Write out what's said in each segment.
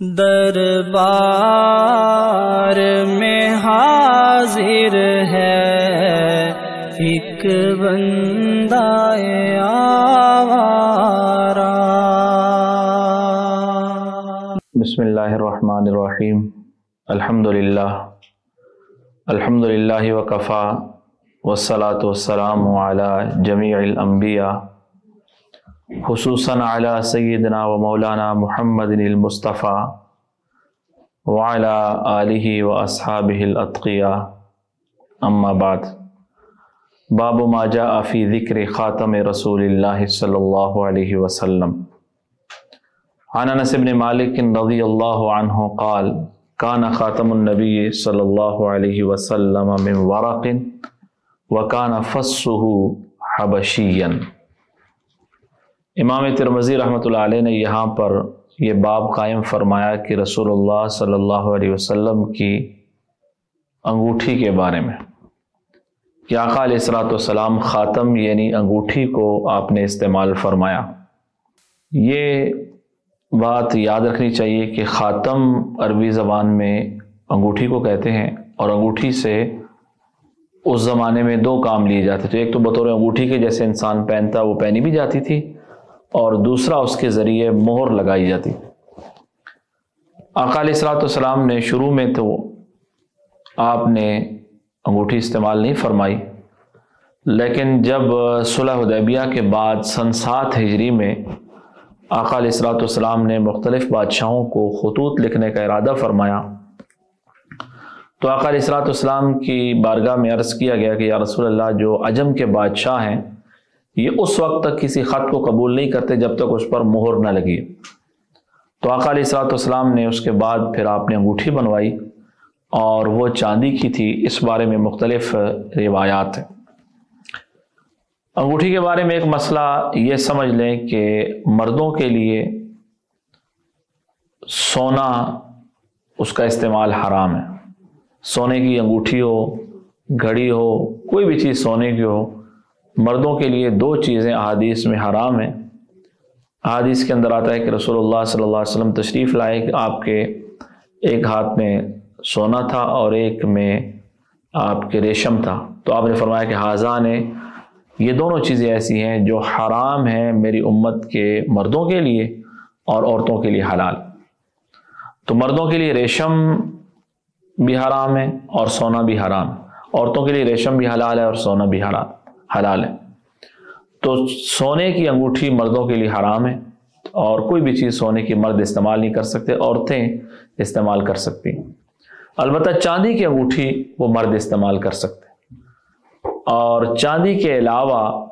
دربار میں حاضر ہے۔ ایک بندہ آوارا۔ بسم اللہ الرحمن الرحیم۔ الحمد للہ الحمد للہ وکفا۔ والصلاة والسلام علی جمیع الانبیاء۔ خصوصاً علی سیدنا و مولانا محمد المصطفیٰ وعلی آلہ و اصحابہ الاتقیاء اما بعد، باب ما جاء فی ذکر خاتم رسول اللہ صلی اللہ علیہ وسلم. عن انس بن مالک رضی اللہ عنہ قال کان خاتم النبی صلی اللہ علیہ وسلم من ورق وکان فصه حبشیا امام ترمزی رحمۃ اللہ علیہ نے یہاں پر یہ باب قائم فرمایا کہ رسول اللہ صلی اللہ علیہ وسلم کی انگوٹھی کے بارے میں۔ کہ آقا علیہ السلاۃ والسلام، خاتم یعنی انگوٹھی کو آپ نے استعمال فرمایا۔ یہ بات یاد رکھنی چاہیے کہ خاتم عربی زبان میں انگوٹھی کو کہتے ہیں اور انگوٹھی سے اس زمانے میں دو کام لیے جاتے تھے۔ ایک تو بطور انگوٹھی کے جیسے انسان پہنتا، وہ پہنی بھی جاتی تھی اور دوسرا اس کے ذریعے مہر لگائی جاتی۔ علیہ السلاۃ والسلام نے شروع میں تو آپ نے انگوٹھی استعمال نہیں فرمائی، لیکن جب صلح حدیبیہ کے بعد سن سات ہجری میں آقا علیہ السلاۃ والسلام نے مختلف بادشاہوں کو خطوط لکھنے کا ارادہ فرمایا، تو آقا علیہ السلاۃ والسلام کی بارگاہ میں عرض کیا گیا کہ یا رسول اللہ، جو عجم کے بادشاہ ہیں یہ اس وقت تک کسی خط کو قبول نہیں کرتے جب تک اس پر مہر نہ لگی تو آقا علیہ السلاۃ والسلام نے اس کے بعد پھر آپ نے انگوٹھی بنوائی اور وہ چاندی کی تھی۔ اس بارے میں مختلف روایات ہیں۔ انگوٹھی کے بارے میں ایک مسئلہ یہ سمجھ لیں کہ مردوں کے لیے سونا اس کا استعمال حرام ہے۔ سونے کی انگوٹھی ہو، گھڑی ہو، کوئی بھی چیز سونے کی ہو مردوں کے لیے دو چیزیں احادیث میں حرام ہیں۔ احادیث کے اندر آتا ہے کہ رسول اللہ صلی اللہ علیہ وسلم تشریف لائے کہ آپ کے ایک ہاتھ میں سونا تھا اور ایک میں آپ کے ریشم تھا۔ تو آپ نے فرمایا کہ حاضہ نے، یہ دونوں چیزیں ایسی ہیں جو حرام ہیں میری امت کے مردوں کے لیے اور عورتوں کے لیے حلال۔ تو مردوں کے لیے ریشم بھی حرام ہے اور سونا بھی حرام۔ عورتوں کے لیے ریشم بھی حلال ہے اور سونا بھی حرام۔ حلال ہے۔ تو سونے کی انگوٹھی مردوں کے لیے حرام ہے اور کوئی بھی چیز سونے کی مرد استعمال نہیں کر سکتے، عورتیں استعمال کر سکتی۔ البتہ چاندی کی انگوٹھی وہ مرد استعمال کر سکتے۔ اور چاندی کے علاوہ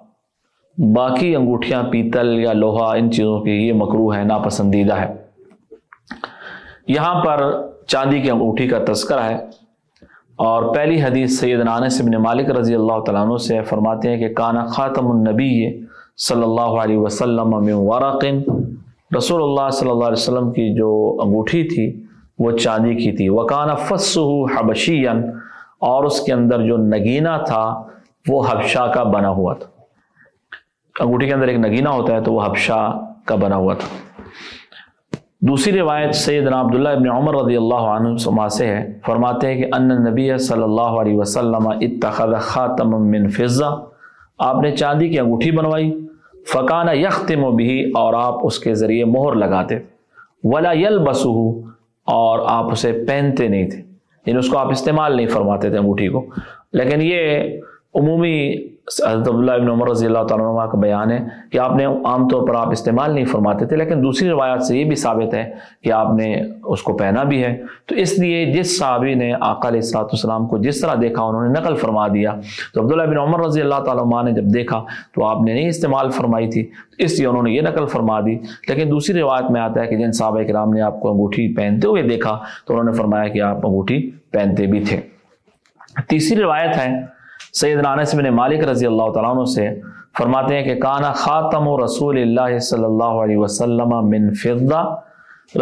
باقی انگوٹھیاں، پیتل یا لوہا، ان چیزوں کی یہ مکرو ہے، ناپسندیدہ ہے۔ یہاں پر چاندی کی انگوٹھی کا تذکرہ ہے۔ اور پہلی حدیث سید انس بن مالک رضی اللہ تعالیٰ عنہ سے فرماتے ہیں کہ کانا خاتم النبی صلی اللہ علیہ وسلم من ورقن رسول اللہ صلی اللہ علیہ وسلم کی جو انگوٹھی تھی وہ چاندی کی تھی. وہ کانا حبشین اور اس کے اندر جو نگینہ تھا وہ حبشہ کا بنا ہوا تھا. انگوٹھی کے اندر ایک نگینہ ہوتا ہے تو وہ حبشہ کا بنا ہوا تھا. دوسری روایت سیدنا عبداللہ ابن عمر رضی اللہ عنہ سے ہے۔ فرماتے ہیں کہ ان نبی صلی اللہ علیہ وسلم اتخذ خاتم من فضہ۔ آپ نے چاندی کی انگوٹھی بنوائی۔ فقانہ یختم و بھی اور آپ اس کے ذریعے مہر لگاتے۔ ولا یل اور آپ اسے پہنتے نہیں تھے۔ یعنی اس کو آپ استعمال نہیں فرماتے تھے انگوٹھی کو۔ لیکن یہ عمومی حضرت عبداللہ ابن عمر رضی اللہ تعالیٰ عنہ کا بیان ہے کہ آپ نے عام طور پر آپ استعمال نہیں فرماتے تھے، لیکن دوسری روایات سے یہ بھی ثابت ہے کہ آپ نے اس کو پہنا بھی ہے۔ تو اس لیے جس صحابی نے آقا علیہ السلاۃ والسلام کو جس طرح دیکھا، انہوں نے نقل فرما دیا۔ تو عبداللہ بن عمر رضی اللہ تعالیٰ عنہ نے جب دیکھا تو آپ نے نہیں استعمال فرمائی تھی اس لیے انہوں نے یہ نقل فرما دی۔ لیکن دوسری روایت میں آتا ہے کہ جن صحابہ کرام نے آپ کو انگوٹھی پہنتے ہوئے دیکھا تو انہوں نے فرمایا کہ آپ انگوٹھی پہنتے بھی تھے۔ تیسری روایت ہے سید انس بن مالک رضی اللہ تعالیٰ عنہ سے فرماتے ہیں کہ کانا خاتم و رسول اللہ صلی اللہ علیہ وسلم من فضہ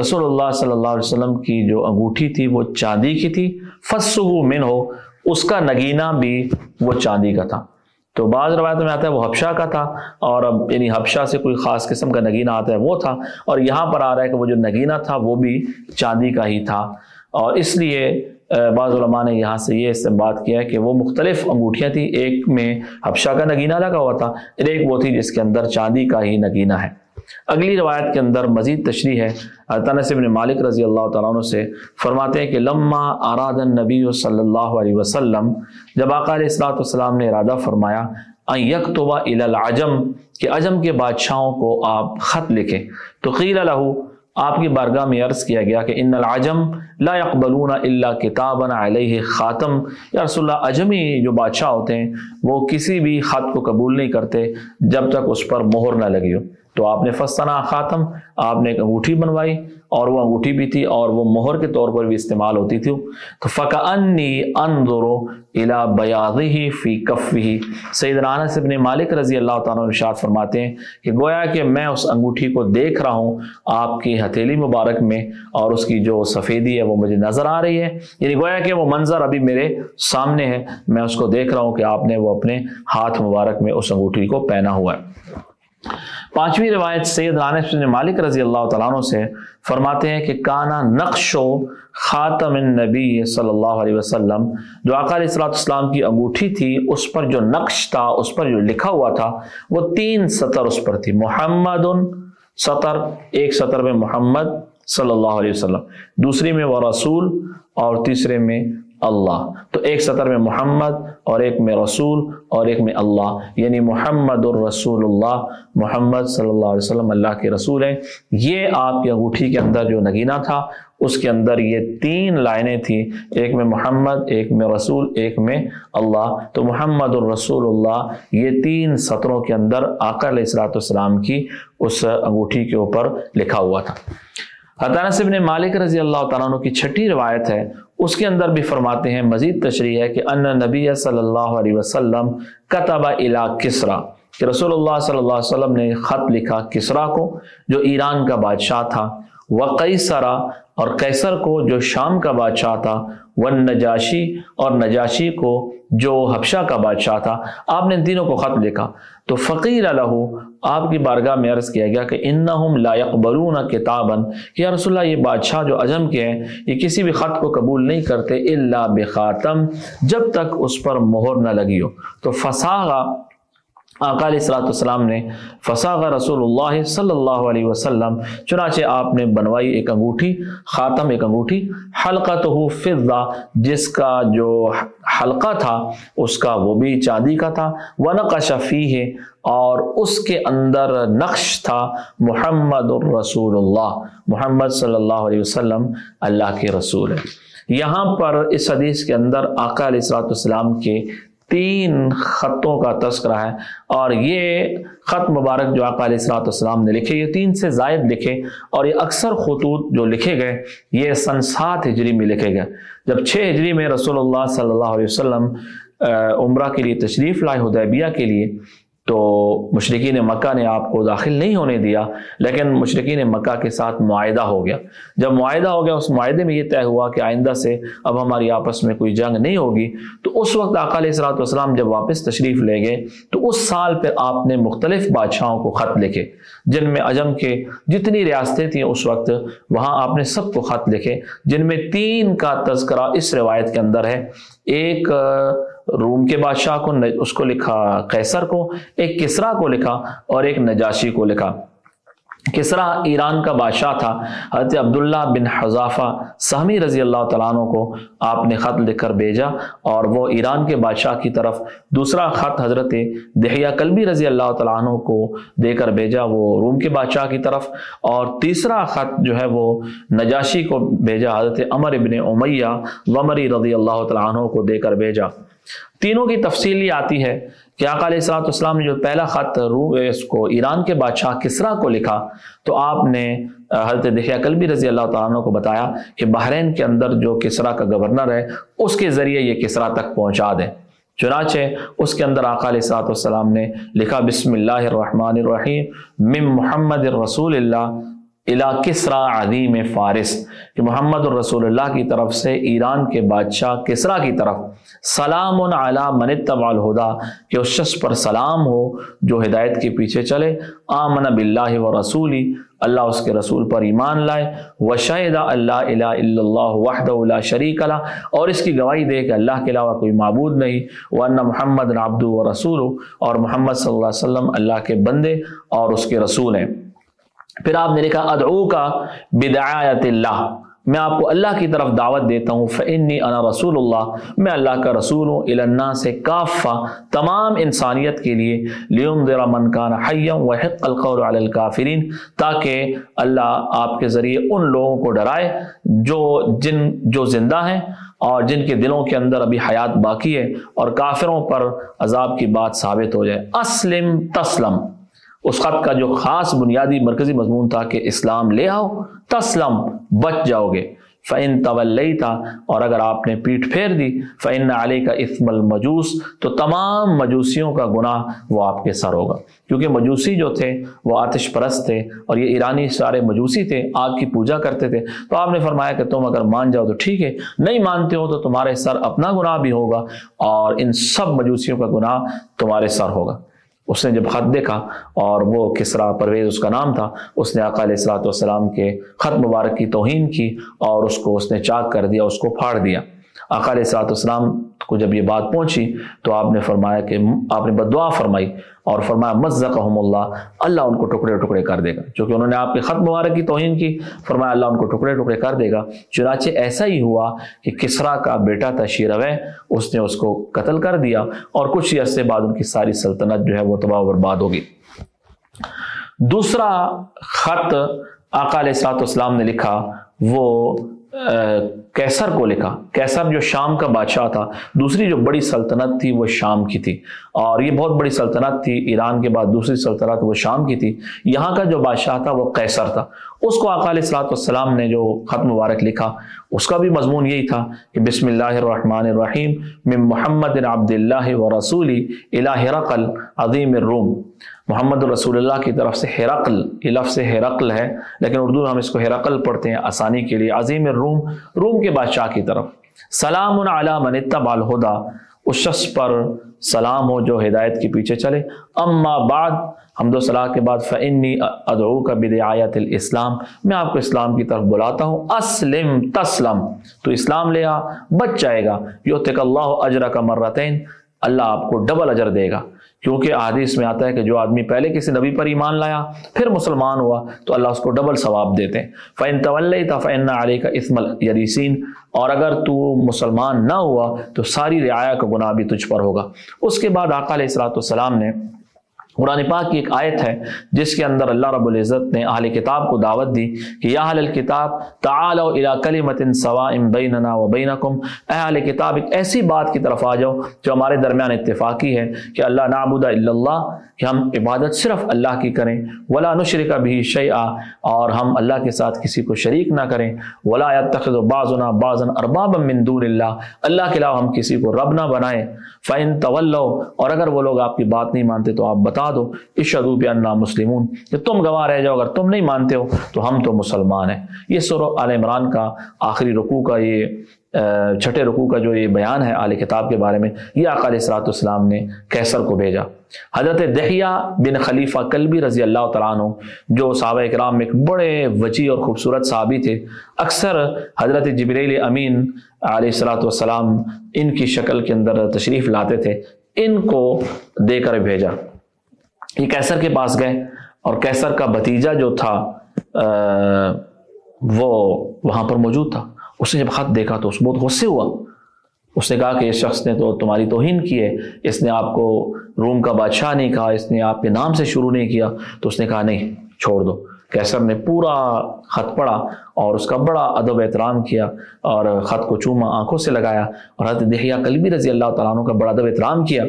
رسول اللہ صلی اللہ علیہ وسلم کی جو انگوٹھی تھی وہ چاندی کی تھی۔ فصو من ہو اس کا نگینہ بھی وہ چاندی کا تھا۔ تو بعض روایتوں میں آتا ہے وہ حبشہ کا تھا اور اب یعنی حبشہ سے کوئی خاص قسم کا نگینہ آتا ہے وہ تھا۔ اور یہاں پر آ رہا ہے کہ وہ جو نگینہ تھا وہ بھی چاندی کا ہی تھا۔ اور اس لیے بعض علماء نے یہاں سے یہ استعمال کیا ہے کہ وہ مختلف انگوٹھیاں تھیں، ایک میں حبشہ کا نگینہ لگا ہوا تھا ایک وہ تھی جس کے اندر چاندی کا ہی نگینہ ہے۔ اگلی روایت کے اندر مزید تشریح ہے تنس ابن مالک رضی اللہ تعالیٰ عنہ سے فرماتے ہیں کہ لما اراد النبی صلی اللہ علیہ وسلم، جب آقا علیہ السلاۃ والسلام نے ارادہ فرمایا یکتبہ العجم کہ عجم کے بادشاہوں کو آپ خط لکھیں۔ تو قیل لہو آپ کی بارگاہ میں عرض کیا گیا کہ ان العجم لا يقبلون الا کتاب علیہ خاتم۔ یا رسول اللہ عجمی جو بادشاہ ہوتے ہیں، وہ کسی بھی خط کو قبول نہیں کرتے جب تک اس پر مہر نہ لگی ہو۔ تو آپ نے فستنا خاتم، آپ نے ایک انگوٹھی بنوائی اور وہ انگوٹھی بھی تھی اور وہ مہر کے طور پر بھی استعمال ہوتی تھی۔ تو فق انی انظر الا بیاضی فی کفی سید رانا سے اپنے مالک رضی اللہ تعالیٰ ارشاد فرماتے ہیں کہ گویا کہ میں اس انگوٹھی کو دیکھ رہا ہوں آپ کی ہتھیلی مبارک میں اور اس کی جو سفیدی ہے وہ مجھے نظر آ رہی ہے۔ یعنی گویا کہ وہ منظر ابھی میرے سامنے ہے، میں اس کو دیکھ رہا ہوں کہ آپ نے وہ اپنے ہاتھ مبارک میں اس انگوٹھی کو پہنا ہوا ہے۔ پانچویں روایت سید رانف مالک رضی اللہ تعالیٰ عنہ سے فرماتے ہیں کہ کانا نقش و خاتم النبی صلی اللہ علیہ وسلم، جو آقا علیہ السلام السلام کی انگوٹھی تھی، اس پر جو نقش تھا، اس پر جو لکھا ہوا تھا، وہ تین سطر اس پر تھی۔ محمد سطر، ایک سطر میں محمد صلی اللہ علیہ وسلم۔ دوسری میں وہ رسول اور تیسرے میں اللہ۔ تو ایک سطر میں محمد اور ایک میں رسول اور ایک میں اللہ۔ یعنی محمد الرسول اللہ محمد صلی اللہ علیہ وسلم اللہ کے رسول ہیں۔ یہ آپ کی انگوٹھی کے اندر جو نگینہ تھا، اس کے اندر یہ تین لائنیں تھیں۔ ایک میں محمد، ایک میں رسول، ایک میں اللہ۔ تو محمد الرسول اللہ یہ تین سطروں کے اندر آقا علیہ السلاۃ والسلام کی اس انگوٹھی کے اوپر لکھا ہوا تھا۔ حتانہ ابن مالک رضی اللہ تعالیٰ عنہ کی چھٹی روایت ہے۔ اس کے اندر بھی فرماتے ہیں، مزید تشریح ہے کہ ان نبی صلی اللہ علیہ وسلم کتب الى کسرا، کہ رسول اللہ صلی اللہ علیہ وسلم نے خط لکھا کسرا کو، جو ایران کا بادشاہ تھا وہ قیصرا اور قیصر کو، جو شام کا بادشاہ تھا وہ نجاشی اور نجاشی کو، جو حبشہ کا بادشاہ تھا۔ آپ نے ان تینوں کو خط لکھا۔ تو فقیر الح آپ کی بارگاہ میں عرض کیا گیا کہ انہم لا یقبلون کتابا کہ یا رسول اللہ، یہ بادشاہ جو عجم کے ہیں، یہ کسی بھی خط کو قبول نہیں کرتے الا بخاتم، جب تک اس پر مہر نہ لگی ہو۔ تو فساغا آقا علیہ السلاۃ والسلام نے فساغ رسول اللہ صلی اللہ علیہ وسلم، چنانچہ آپ نے بنوائی ایک انگوٹھی، خاتم ایک انگوٹھی حلقہ تو فضا جس کا جو حلقہ تھا، اس کا وہ بھی چاندی کا تھا، ونقش فیہ، اور اس کے اندر نقش تھا محمد الرسول اللہ، محمد صلی اللہ علیہ وسلم اللہ کے رسول۔ ہے یہاں پر اس حدیث کے اندر آقا علیہ السلاۃ والسلام کے تین خطوں کا تذکرہ ہے۔ اور یہ خط مبارک جو آقا علیہ السلاۃ والسلام نے لکھے، یہ تین سے زائد لکھے اور یہ اکثر خطوط جو لکھے گئے، یہ سن سات ہجری میں لکھے گئے۔ جب چھ ہجری میں رسول اللہ صلی اللہ علیہ وسلم عمرہ کے لیے تشریف لائے، حدیبیہ کے لیے تو مشرقین مکہ نے آپ کو داخل نہیں ہونے دیا، لیکن مشرقین مکہ کے ساتھ معاہدہ ہو گیا۔ جب معاہدہ ہو گیا، اس معاہدے میں یہ طے ہوا کہ آئندہ سے اب ہماری آپس میں کوئی جنگ نہیں ہوگی۔ تو اس وقت آقا علیہ السلاۃ والسلام جب واپس تشریف لے گئے، تو اس سال پہ آپ نے مختلف بادشاہوں کو خط لکھے، جن میں عجم کے جتنی ریاستیں تھیں اس وقت، وہاں آپ نے سب کو خط لکھے، جن میں تین کا تذکرہ اس روایت کے اندر ہے۔ ایک روم کے بادشاہ کو اس کو لکھا، قیصر کو، ایک کسرا کو لکھا اور ایک نجاشی کو لکھا۔ کسرا ایران کا بادشاہ تھا۔ حضرت عبداللہ بن حضافہ سہمی رضی اللہ تعالیٰ عنہ کو آپ نے خط لکھ کر بھیجا اور وہ ایران کے بادشاہ کی طرف دوسرا خط حضرت دہیا کلبی رضی اللہ تعالیٰ عنہ کو دے کر بھیجا، وہ روم کے بادشاہ کی طرف۔ اور تیسرا خط جو ہے وہ نجاشی کو بھیجا، حضرت عمر ابن امیہ ومری رضی اللہ تعالیٰ عنہ کو دے کر بھیجا۔ تینوں کی تفصیل یہ آتی ہے کہ آقا علیہ السلاۃ والسلام نے جو پہلا خط اس کو ایران کے بادشاہ کسرا کو لکھا، تو آپ نے حضرت دہیا کلبی رضی اللہ تعالیٰ عنہ کو بتایا کہ بحرین کے اندر جو کسرا کا گورنر ہے، اس کے ذریعے یہ کسرا تک پہنچا دیں۔ چنانچہ اس کے اندر آقا علیہ السلاۃ والسلام نے لکھا، بسم اللہ الرحمن الرحیم، من محمد الرسول اللہ کسرا عظیم فارس، کہ محمد الرسول اللہ کی طرف سے ایران کے بادشاہ کسرا کی طرف سلام علی من اتبع الہدا کہ اس شخص پر سلام ہو جو ہدایت کے پیچھے چلے، آمن باللہ و رسولی، اللہ اس کے رسول پر ایمان لائے، وشہد اللہ الہ الا اللہ وحدہ لا شریک اللہ اور اس کی گواہی دے کہ اللہ کے علاوہ کوئی معبود نہیں ورنہ محمد عبد و رسول اور محمد صلی اللہ علیہ وسلم اللہ کے بندے اور اس کے رسول ہیں۔ پھر آپ نے لکھا، ادعو کا بدعایت اللہ۔ میں آپ کو اللہ کی طرف دعوت دیتا ہوں فعنی انا رسول اللہ میں اللہ کا رسول ہوں النا سے کافہ۔ تمام انسانیت کے لیے۔ لیوم ذرا من کان حیم و حق القور علی الکافرین تاکہ اللہ آپ کے ذریعے ان لوگوں کو ڈرائے جو جن، جو زندہ ہیں اور جن کے دلوں کے اندر ابھی حیات باقی ہے اور کافروں پر عذاب کی بات ثابت ہو جائے۔ اسلم تسلم۔ اس خط کا جو خاص بنیادی مرکزی مضمون تھا کہ اسلام لے آؤ، تسلم، بچ جاؤ گے۔ فعن طول تھا اور اگر آپ نے پیٹھ پھیر دی فعن علی کا اسم المجوس، تو تمام مجوسیوں کا گناہ وہ آپ کے سر ہوگا۔ کیونکہ مجوسی جو تھے، وہ آتش پرست تھے، اور یہ ایرانی سارے مجوسی تھے، آگ کی پوجا کرتے تھے۔ تو آپ نے فرمایا کہ تم اگر مان جاؤ تو ٹھیک ہے، نہیں مانتے ہو تو تمہارے سر اپنا گناہ بھی ہوگا، اور ان سب مجوسیوں کا گناہ تمہارے سر ہوگا۔ اس نے جب خط دیکھا اور وہ کسرا پرویز اس کا نام تھا، اس نے آقا علیہ السلاۃ والسلام کے خط مبارک کی توہین کی اور اس کو اس نے چاک کر دیا، اس کو پھاڑ دیا۔ آقا علیہ السلاۃ والسلام کو جب یہ بات پہنچی تو آپ نے فرمایا کہ آپ نے بدعا فرمائی اور فرمایا مزقہم اللہ اللہ ان کو ٹکڑے ٹکڑے کر دے گا۔ چونکہ انہوں نے آپ کے خط مبارک کی توہین کی، فرمایا اللہ ان کو ٹکڑے ٹکڑے کر دے گا۔ چنانچہ ایسا ہی ہوا کہ کسرا کا بیٹا تھا شیروے اس نے اس کو قتل کر دیا اور کچھ ہی عرصے بعد ان کی ساری سلطنت جو ہے وہ تباہ و برباد ہوگی دوسرا خط آقا علیہ السلاط اسلام نے لکھا، وہ کیسر کو لکھا، کیسر جو شام کا بادشاہ تھا، دوسری جو بڑی سلطنت تھی وہ شام کی تھی۔ اور یہ بہت بڑی سلطنت تھی ایران کے بعد، دوسری سلطنت وہ شام کی تھی۔ یہاں کا جو بادشاہ تھا وہ کیسر تھا۔ اس کو علیہ السلاۃ والسلام نے جو خط مبارک لکھا، اس کا بھی مضمون یہی تھا کہ بسم اللہ الرحمن الرحیم من محمد عبد اللہ و رسولی الہ رقل عظیم الروم۔ محمد الرسول اللہ کی طرف سے ہرقل، یہ لفظ ہرقل ہے، لیکن اردو میں ہم اس کو ہرقل پڑھتے ہیں آسانی کے لیے، عظیم الروم، روم کے بادشاہ کی طرف۔ سلام علی من اتبع الہدا اس شخص پر سلام ہو جو ہدایت کے پیچھے چلے۔ اما بعد حمد و صلاح کے بعد فعنی ادعو کا بدعایت الاسلام میں آپ کو اسلام کی طرف بلاتا ہوں۔ اسلم تسلم، تو اسلام لے آ، بچ جائے گا۔ یوتک اللہ اجر کا مرتین اللہ آپ کو ڈبل اجر دے گا۔ کیونکہ حدیث میں آتا ہے کہ جو آدمی پہلے کسی نبی پر ایمان لایا، پھر مسلمان ہوا، تو اللہ اس کو ڈبل ثواب دیتے ہیں۔ فعن طول تھا فعن علیہ کا اسم یریسین اور اگر تو مسلمان نہ ہوا، تو ساری رعایا کا گناہ بھی تجھ پر ہوگا۔ اس کے بعد آقا علیہ السلاۃ والسلام نے قرآن پاک کی ایک آیت ہے، جس کے اندر اللہ رب العزت نے اہل کتاب کو دعوت دی کہ یا اہل الکتاب تعالوا الى کلمت سواء بیننا و بینکم۔ اے اہل کتاب، ایک ایسی بات کی طرف آ جاؤ جو ہمارے درمیان اتفاقی ہے کہ اللہ نعبد الا اللہ، کہ ہم عبادت صرف اللہ کی کریں۔ ولا نشرک بھی شیئا، اور ہم اللہ کے ساتھ کسی کو شریک نہ کریں۔ ولا يتخذ بعضنا بعضا اربابا من دون اللہ اللہ کے علاوہ ہم کسی کو رب نہ بنائیں۔ فَإِن تَوَلَّوْا، اور اگر وہ لوگ آپ کی بات نہیں مانتے تو آپ بتا دو اشدو بأننا مسلمون، کہ تم گواہ رہ جاؤ، اگر تم نہیں مانتے ہو تو ہم تو مسلمان ہیں۔ یہ سورہ آل عمران کا آخری رکوع کا یہ چھٹے رکوع کا جو یہ بیان ہے آل کتاب کے بارے میں، یہ آقا علیہ السلاۃ السلام نے کیسر کو بھیجا۔ حضرت دہیا بن خلیفہ کلبی رضی اللہ تعالیٰ عنہ، جو صحابہ اکرام میں ایک بڑے وجی اور خوبصورت صحابی تھے، اکثر حضرت جبریل امین علیہ السلاۃ والسلام ان کی شکل کے اندر تشریف لاتے تھے، ان کو دے کر بھیجا۔ یہ کیسر کے پاس گئے اور کیسر کا بھتیجا جو تھا وہ وہاں پر موجود تھا۔ اس نے جب خط دیکھا تو اس بہت غصے ہوا۔ اس نے کہا کہ اس شخص نے تو تمہاری توہین کی ہے، اس نے آپ کو روم کا بادشاہ نہیں کہا، اس نے آپ کے نام سے شروع نہیں کیا۔ تو اس نے کہا، نہیں، چھوڑ دو۔ کیسر نے پورا خط پڑھا اور اس کا بڑا ادب احترام کیا اور خط کو چوما، آنکھوں سے لگایا اور حضرت دہیا کلبی رضی اللہ تعالیٰ عنہ کا بڑا ادب احترام کیا۔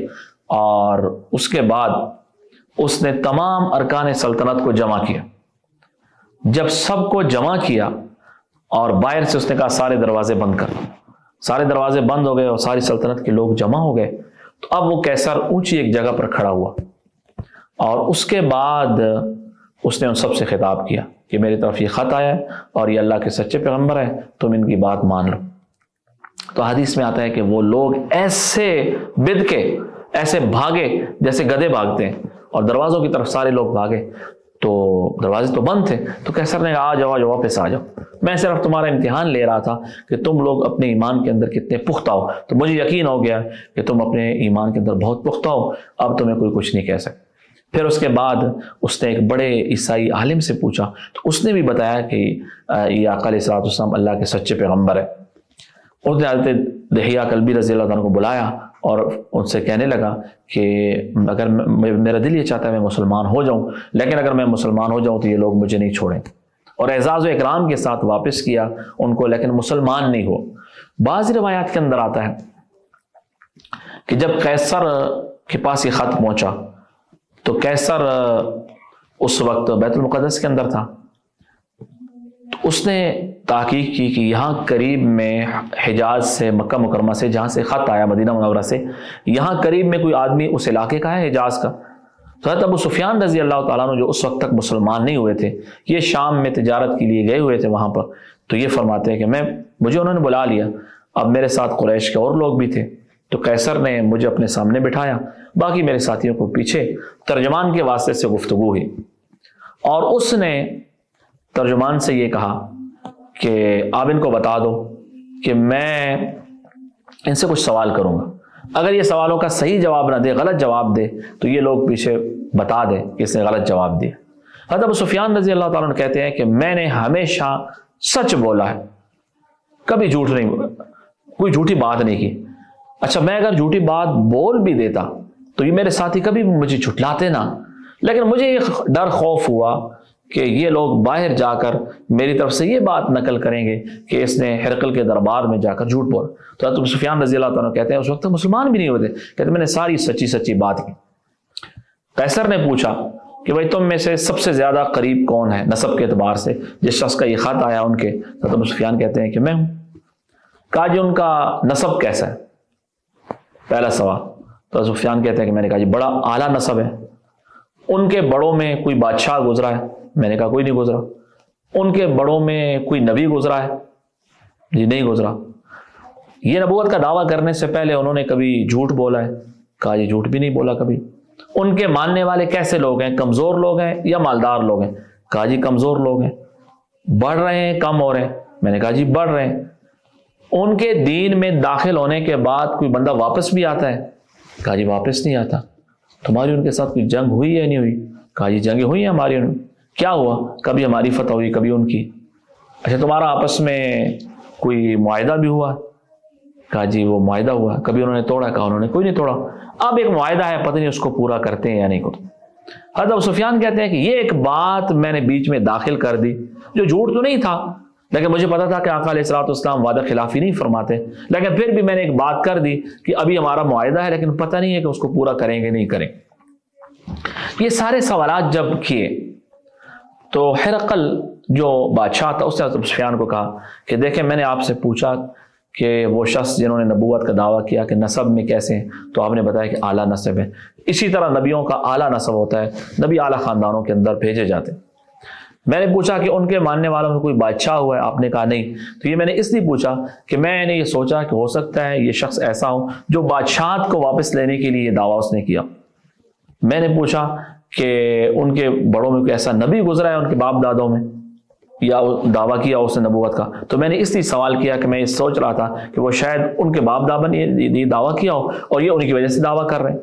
اور اس کے بعد اس نے تمام ارکان سلطنت کو جمع کیا۔ جب سب کو جمع کیا اور باہر سے اس نے کہا سارے دروازے بند کر۔ سارے دروازے بند ہو گئے اور ساری سلطنت کے لوگ جمع ہو گئے۔ تو اب وہ کیسر اونچی ایک جگہ پر کھڑا ہوا۔ اور اس کے بعد اس نے ان سب سے خطاب کیا کہ میری طرف یہ خط آیا ہے اور یہ اللہ کے سچے پیغمبر ہے تم ان کی بات مان لو۔ تو حدیث میں آتا ہے کہ وہ لوگ ایسے بد کے ایسے بھاگے جیسے گدے بھاگتے ہیں۔ اور دروازوں کی طرف سارے لوگ بھاگے۔ تو دروازے تو بند تھے۔ تو کیسر نے کہا، آ جاؤ آ جاؤ، واپس آ جاؤ۔ میں صرف تمہارا امتحان لے رہا تھا کہ تم لوگ اپنے ایمان کے اندر کتنے پختہ ہو۔ تو مجھے یقین ہو گیا کہ تم اپنے ایمان کے اندر بہت پختہ ہو۔ اب تمہیں کوئی کچھ نہیں کہہ سکتا۔ پھر اس کے بعد اس نے ایک بڑے عیسائی عالم سے پوچھا۔ تو اس نے بھی بتایا کہ یہ علیہ صلاحت السلام اللہ کے سچے پیغمبر ہے اس نے حضرت دہیا کلبی رضی اللہ عنہ کو بلایا۔ اور ان سے کہنے لگا کہ اگر میرا دل یہ چاہتا ہے میں مسلمان ہو جاؤں، لیکن اگر میں مسلمان ہو جاؤں تو یہ لوگ مجھے نہیں چھوڑیں۔ اور اعزاز و اکرام کے ساتھ واپس کیا ان کو، لیکن مسلمان نہیں ہو۔ بعض روایات کے اندر آتا ہے کہ جب قیصر کے پاس یہ خط پہنچا تو کیسر اس وقت بیت المقدس کے اندر تھا۔ تو اس نے تحقیق کی کہ یہاں قریب میں حجاز سے مکہ مکرمہ سے جہاں سے خط آیا مدینہ منورہ سے، یہاں قریب میں کوئی آدمی اس علاقے کا ہے حجاز کا؟ تو حضرت ابو سفیان رضی اللہ تعالیٰ جو اس وقت تک مسلمان نہیں ہوئے تھے، یہ شام میں تجارت کے لیے گئے ہوئے تھے وہاں پر، تو یہ فرماتے ہیں کہ میں، مجھے انہوں نے بلا لیا۔ اب میرے ساتھ قریش کے اور لوگ بھی تھے، تو کیسر نے مجھے اپنے سامنے بٹھایا۔ باقی میرے ساتھیوں کو پیچھے ترجمان کے واسطے سے گفتگو ہوئی۔ اور اس نے ترجمان سے یہ کہا کہ آپ ان کو بتا دو کہ میں ان سے کچھ سوال کروں گا۔ اگر یہ سوالوں کا صحیح جواب نہ دے، غلط جواب دے، تو یہ لوگ پیچھے بتا دے کہ اس نے غلط جواب دیا۔ حضرت سفیان رضی اللہ تعالیٰ کہتے ہیں کہ میں نے ہمیشہ سچ بولا ہے۔ کبھی جھوٹ نہیں، کوئی جھوٹی بات نہیں کی۔ اچھا میں اگر جھوٹی بات بول بھی دیتا تو یہ میرے ساتھی کبھی مجھے جھٹلاتے نا لیکن مجھے یہ ڈر، خوف ہوا کہ یہ لوگ باہر جا کر میری طرف سے یہ بات نقل کریں گے کہ اس نے ہرقل کے دربار میں جا کر جھوٹ بول تو حضرت سفیان رضی اللہ تعالیٰ کہتے ہیں، اس وقت مسلمان بھی نہیں ہوتے کہتے میں نے ساری سچی سچی بات کی۔ قیصر نے پوچھا کہ بھائی، تم میں سے سب سے زیادہ قریب کون ہے نصب کے اعتبار سے؟ جس شخص کا یہ خط آیا ان کے، حضرت سفیان کہتے ہیں کہ میں ہوں۔ کہا جی ان کا نصب کیسا ہے؟ پہلا سوال۔ تو سفیان کہتے ہیں کہ میں نے کہا جی بڑا اعلیٰ نصب ہے۔ ان کے بڑوں میں کوئی بادشاہ گزرا ہے؟ میں نے کہا کوئی نہیں گزرا۔ ان کے بڑوں میں کوئی نبی گزرا ہے؟ جی نہیں گزرا۔ یہ نبوت کا دعویٰ کرنے سے پہلے انہوں نے کبھی جھوٹ بولا ہے؟ کہا جی جھوٹ بھی نہیں بولا کبھی۔ ان کے ماننے والے کیسے لوگ ہیں؟ کمزور لوگ ہیں یا مالدار لوگ ہیں؟ کہا جی کمزور لوگ ہیں۔ بڑھ رہے ہیں، کم ہو رہے ہیں۔ میں نے کہا جی بڑھ رہے ہیں۔ ان کے دین میں داخل ہونے کے بعد کوئی بندہ واپس بھی آتا ہے؟ کہا جی واپس نہیں آتا۔ تمہاری ان کے ساتھ کوئی جنگ ہوئی یا نہیں ہوئی؟ کہا جی جنگیں ہوئی ہیں ہماری۔ ان کیا ہوا؟ کبھی ہماری فتح ہوئی، کبھی ان کی۔ اچھا تمہارا آپس میں کوئی معاہدہ بھی ہوا؟ کہا جی وہ معاہدہ ہوا۔ کبھی انہوں نے توڑا، کہا، انہوں نے کوئی نہیں توڑا۔ اب ایک معاہدہ ہے، پتہ نہیں اس کو پورا کرتے ہیں یا نہیں کرتے۔ حضرت سفیان کہتے ہیں کہ یہ ایک بات میں نے بیچ میں داخل کر دی، جو جھوٹ تو نہیں تھا، لیکن مجھے پتا تھا کہ آقا علیہ السلاط اسلام وعدہ خلافی نہیں فرماتے۔ لیکن پھر بھی میں نے ایک بات کر دی کہ ابھی ہمارا معاہدہ ہے، لیکن پتہ نہیں ہے کہ اس کو پورا کریں گے، نہیں کریں یہ سارے سوالات جب کیے تو حرقل جو بادشاہ تھا، اس نے سفیان کو کہا کہ دیکھیں، میں نے آپ سے پوچھا کہ وہ شخص جنہوں نے نبوت کا دعویٰ کیا کہ نصب میں کیسے ہیں، تو آپ نے بتایا کہ اعلیٰ نصب ہے اسی طرح نبیوں کا اعلیٰ نصب ہوتا ہے، نبی اعلیٰ خاندانوں کے اندر بھیجے جاتے ہیں۔ میں نے پوچھا کہ ان کے ماننے والوں میں کوئی بادشاہ ہوا ہے؟ آپ نے کہا نہیں۔ تو یہ میں نے اس لیے پوچھا کہ میں نے یہ سوچا کہ ہو سکتا ہے یہ شخص ایسا ہو جو بادشاہت کو واپس لینے کے لیے یہ دعویٰ اس نے کیا۔ میں نے پوچھا کہ ان کے بڑوں میں کوئی ایسا نبی گزرا ہے ان کے باپ دادوں میں یا دعویٰ کیا اس نے نبوت کا؟ تو میں نے اس لیے سوال کیا کہ میں یہ سوچ رہا تھا کہ وہ شاید ان کے باپ دادا نے یہ دعویٰ کیا ہو اور یہ ان کی وجہ سے دعویٰ کر رہے ہیں۔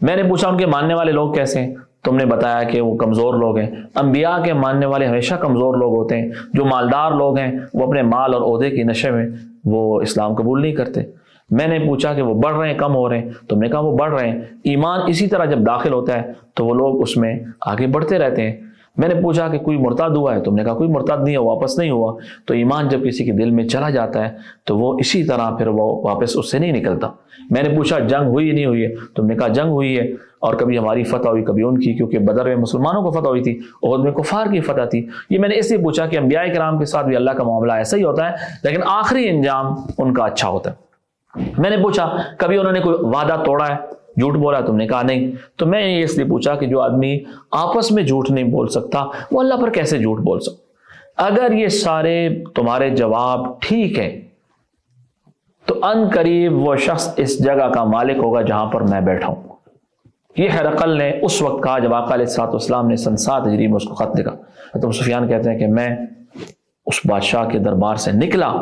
میں نے پوچھا ان کے ماننے والے لوگ کیسے ہیں؟ تم نے بتایا کہ وہ کمزور لوگ ہیں۔ انبیاء کے ماننے والے ہمیشہ کمزور لوگ ہوتے ہیں۔ جو مالدار لوگ ہیں، وہ اپنے مال اور عہدے کی نشے میں وہ اسلام قبول نہیں کرتے۔ میں نے پوچھا کہ وہ بڑھ رہے ہیں، کم ہو رہے ہیں۔ تم نے کہا وہ بڑھ رہے ہیں۔ ایمان اسی طرح جب داخل ہوتا ہے تو وہ لوگ اس میں آگے بڑھتے رہتے ہیں۔ میں نے پوچھا کہ کوئی مرتاد ہوا ہے؟ تم نے کہا کوئی مرتاد نہیں ہوا واپس نہیں ہوا۔ تو ایمان جب کسی کے دل میں چلا جاتا ہے تو وہ اسی طرح پھر وہ واپس اس سے نہیں نکلتا۔ میں نے پوچھا جنگ ہوئی نہیں ہوئی ہے؟ تم نے کہا جنگ ہوئی ہے۔ اور کبھی ہماری فتح ہوئی، کبھی ان کی، کیونکہ بدر میں مسلمانوں کو فتح ہوئی تھی، عہد میں کفار کی فتح تھی۔ یہ میں نے اس لیے پوچھا کہ انبیاء کرام کے ساتھ بھی اللہ کا معاملہ ایسا ہی ہوتا ہے، لیکن آخری انجام ان کا اچھا ہوتا ہے۔ میں نے پوچھا، کبھی انہوں نے کوئی وعدہ توڑا ہے؟ جھوٹ بولا تم نے کہا نہیں۔ تو میں یہ اس لیے پوچھا کہ جو آدمی آپس میں جھوٹ نہیں بول سکتا، وہ اللہ پر کیسے جھوٹ بول سکتا؟ اگر یہ سارے تمہارے جواب ٹھیک ہے تو ان قریب وہ شخص اس جگہ کا مالک ہوگا جہاں پر میں بیٹھا ہوں۔ یہ حرقل نے اس وقت کہا جب آقا علیہ السلاط اسلام نے سنسات ہجری میں اس کو خط لکھا۔ تم سفیان کہتے ہیں کہ میں اس بادشاہ کے دربار سے نکلا۔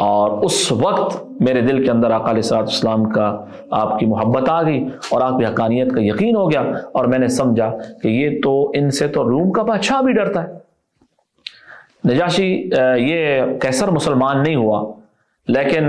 اور اس وقت میرے دل کے اندر آقا علیہ اسلام کا آپ کی محبت آ گئی اور آپ کی حقانیت کا یقین ہو گیا اور میں نے سمجھا کہ یہ تو ان سے تو روم کا بادشاہ بھی ڈرتا ہے۔ نجاشی یہ کیسر مسلمان نہیں ہوا، لیکن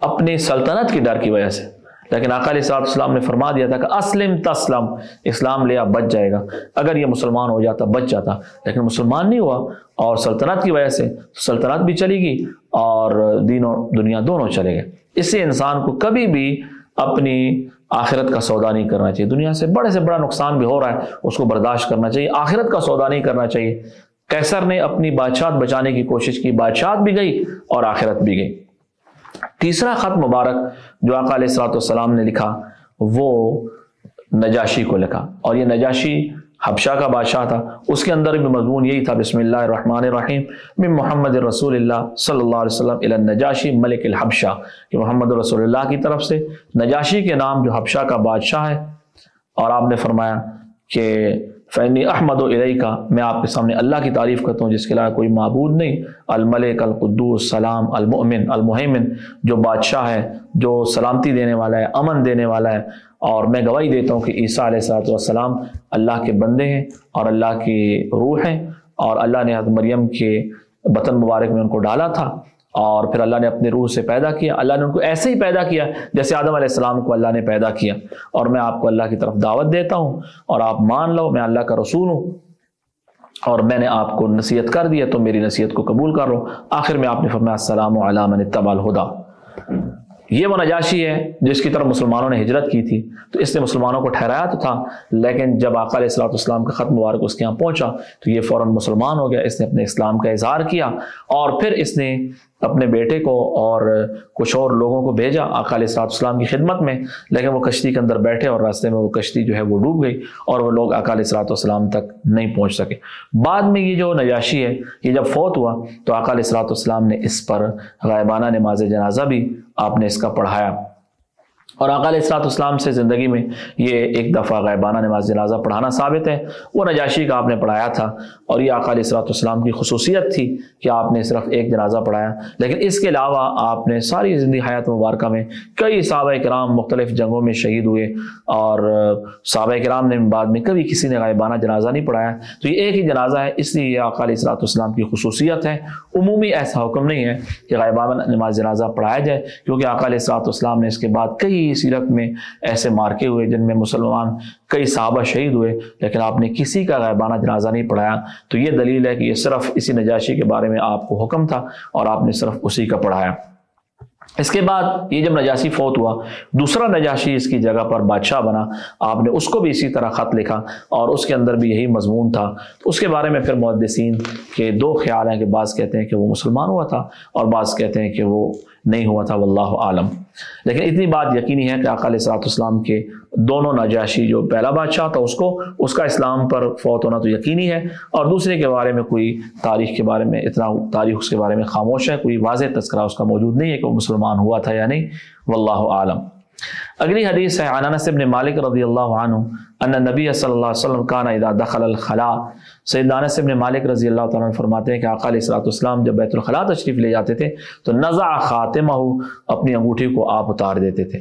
اپنی سلطنت کی ڈر کی وجہ سے۔ لیکن آقا علیہ صاحب السلام نے فرما دیا تھا کہ اسلم تسلم، اسلام لیا بچ جائے گا۔ اگر یہ مسلمان ہو جاتا، بچ جاتا، لیکن مسلمان نہیں ہوا۔ اور سلطنت کی وجہ سے سلطنت بھی چلی گئی اور دین و دنیا دونوں چلے گئے۔ اس سے انسان کو کبھی بھی اپنی آخرت کا سودا نہیں کرنا چاہیے۔ دنیا سے بڑے سے بڑا نقصان بھی ہو رہا ہے، اس کو برداشت کرنا چاہیے۔ آخرت کا سودا نہیں کرنا چاہیے۔ کیسر نے اپنی بادشاہت بچانے کی کوشش کی، بادشاہت بھی گئی اور آخرت بھی گئی۔ تیسرا خط مبارک جو آقا علیہ السلاۃ والسلام نے لکھا، وہ نجاشی کو لکھا۔ اور یہ نجاشی حبشہ کا بادشاہ تھا۔ اس کے اندر بھی مضمون یہی تھا، بسم اللہ الرحمن الرحیم، من محمد رسول اللہ صلی اللہ علیہ وسلم نجاشی ملک الحبشہ۔ کہ محمد رسول اللہ کی طرف سے۔ نجاشی کے نام جو حبشہ کا بادشاہ ہے۔ اور آپ نے فرمایا کہ فینی احمد و علیہ کا میں آپ کے سامنے اللہ کی تعریف کرتا ہوں، جس کے علاوہ کوئی معبود نہیں۔ الملک، القدوس، سلام، المؤمن المحمن جو بادشاہ ہے، جو سلامتی دینے والا ہے، امن دینے والا ہے۔ اور میں گواہی دیتا ہوں کہ عیسیٰ علیہ صلاحت والسلام اللہ کے بندے ہیں اور اللہ کی روح ہیں اور اللہ نے حضرت مریم کے بطن مبارک میں ان کو ڈالا تھا اور پھر اللہ نے اپنے روح سے پیدا کیا، اللہ نے ان کو ایسے ہی پیدا کیا جیسے آدم علیہ السلام کو اللہ نے پیدا کیا۔ اور میں آپ کو اللہ کی طرف دعوت دیتا ہوں اور آپ مان لو میں اللہ کا رسول ہوں۔ اور میں نے آپ کو نصیحت کر دیا تو میری نصیحت کو قبول کر لو۔ آخر میں آپ نے فرمایا، السلام علام اتبال ہدا یہ وہ نجاشی ہے جس کی طرف مسلمانوں نے ہجرت کی تھی۔ تو اس نے مسلمانوں کو ٹھہرایا تو تھا، لیکن جب آقا علیہ السلاۃ والسلام کا ختم مبارک اس کے یہاں پہنچا تو یہ فوراً مسلمان ہو گیا۔ اس نے اپنے اسلام کا اظہار کیا اور پھر اس نے اپنے بیٹے کو اور کچھ اور لوگوں کو بھیجا آقا علیہ السلاط اسلام کی خدمت میں، لیکن وہ کشتی کے اندر بیٹھے اور راستے میں وہ کشتی جو ہے وہ ڈوب گئی اور وہ لوگ علیہ السلاط والسلام تک نہیں پہنچ سکے۔ بعد میں یہ جو نجاشی ہے، یہ جب فوت ہوا تو آقا علیہ السلاط والسلام نے اس پر غائبانہ نماز جنازہ بھی آپ نے اس کا پڑھایا۔ اور آقا علیہ السلاط اسلام سے زندگی میں یہ ایک دفعہ غائبانہ نماز جنازہ پڑھانا ثابت ہے۔ وہ نجاشی کا آپ نے پڑھایا تھا اور یہ آقا علیہ السلاط اسلام کی خصوصیت تھی کہ آپ نے صرف ایک جنازہ پڑھایا۔ لیکن اس کے علاوہ آپ نے ساری زندگی حیات مبارکہ میں کئی صحابہ کرام مختلف جنگوں میں شہید ہوئے اور صحابہ کرام نے بعد میں کبھی کسی نے غائبانہ جنازہ نہیں پڑھایا۔ تو یہ ایک ہی جنازہ ہے، اس لیے یہ آقا علیہ السلاط اسلام کی خصوصیت ہے۔ عمومی ایسا حکم نہیں ہے کہ غائبانہ نماز جنازہ پڑھایا جائے، کیونکہ آقا علیہ السلاط اسلام نے اس کے بعد کئی سیرت میں ایسے مارکے ہوئے جن میں مسلمان کئی صحابہ شہید ہوئے، لیکن آپ نے کسی کا غیبانہ جنازہ نہیں پڑھایا۔ تو یہ دلیل ہے کہ یہ صرف اسی نجاشی کے بارے میں آپ کو حکم تھا اور آپ نے صرف اسی کا پڑھایا۔ اس کے بعد یہ جب نجاشی فوت ہوا، دوسرا نجاشی اس کی جگہ پر بادشاہ بنا۔ آپ نے اس کو بھی اسی طرح خط لکھا اور اس کے اندر بھی یہی مضمون تھا۔ اس کے بارے میں پھر محدثین کے دو خیال ہیں کہ بعض کہتے ہیں کہ وہ مسلمان ہوا تھا اور بعض کہتے ہیں کہ وہ نہیں ہوا تھا، واللہ عالم لیکن اتنی بات یقینی ہے کہ علیہ صلاحت اسلام کے دونوں نجاشی جو پہلا بادشاہ تھا، اس کو، اس کا اسلام پر فوت ہونا تو یقینی ہے۔ اور دوسرے کے بارے میں کوئی تاریخ کے بارے میں، اتنا تاریخ اس کے بارے میں خاموش ہے، کوئی واضح تذکرہ اس کا موجود نہیں ہے کہ وہ مسلمان ہوا تھا یا نہیں، واللہ عالم اگلی حدیث ہے عنانس ابن مالک رضی اللہ عنہ، ان نبی صلی اللہ علیہ وسلم کانا اذا دخل الخلاء۔ سید انس ابن مالک رضی اللہ تعالیٰ عنہ فرماتے ہیں کہ آقا علیہ الصلوۃ والسلام جب بیت الخلاء تشریف لے جاتے تھے تو نزع خاتمہ اپنی انگوٹھی کو آپ اتار دیتے تھے۔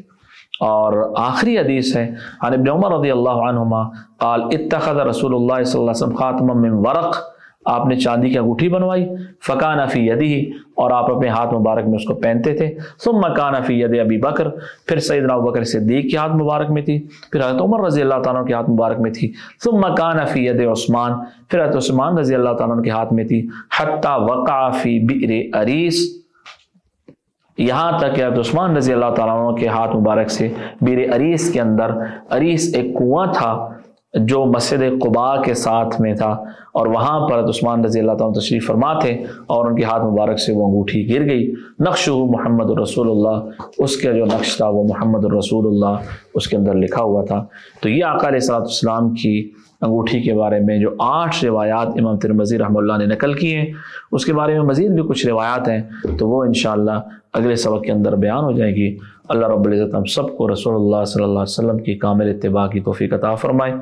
اور آخری حدیث ہے، عن ابن عمر رضی اللہ عنہما قال، اتخذ رسول اللہ صلی اللہ علیہ وسلم خاتمہ من ورق۔ آپ نے چاندی کی انگوٹھی بنوائی فقان فی یدی اور آپ اپنے ہاتھ مبارک میں اس کو پہنتے تھے۔ ثم مکان فی ید ابی بکر، پھر سیدنا ابو بکر صدیق کے ہاتھ مبارک میں تھی، پھر حضرت عمر رضی اللہ تعالیٰ کے ہاتھ مبارک میں تھی۔ ثم مکان فی ید عثمان، پھر حضرت عثمان رضی اللہ تعالیٰ کے ہاتھ میں تھی۔ حتی وقع فی بئر اریس۔ یہاں تک کہ حضرت عثمان رضی اللہ تعالیٰ کے ہاتھ مبارک سے بیر اریس کے اندر، اریس ایک کنواں تھا۔ جو مسجد قباء کے ساتھ میں تھا اور وہاں پر عثمان رضی اللہ تعالیٰ تشریف فرما تھے اور ان کے ہاتھ مبارک سے وہ انگوٹھی گر گئی۔ نقش ہو محمد الرسول اللہ، اس کا جو نقش تھا وہ محمد الرسول اللہ، اس کے اندر لکھا ہوا تھا۔ تو یہ آقا علیہ صلاحت السلام کی انگوٹھی کے بارے میں جو آٹھ روایات امام ترمزی رحمہ اللہ نے نقل کی ہیں، اس کے بارے میں مزید بھی کچھ روایات ہیں۔ تو وہ انشاءاللہ اگلے سبق کے اندر بیان ہو جائے گی۔ اللہ رب العزت ہم سب کو رسول اللہ صلی اللہ علیہ وسلم کی کامل اتباع کی توفیق عطا فرمائے۔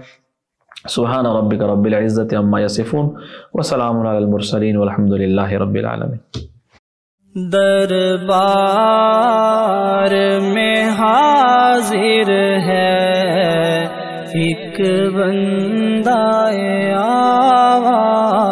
سبحان ربک رب العزت عما یصفون وسلام علی المرسلین والحمد للہ رب العالمین دربار میں حاضر ہے، ایک بندہ آواز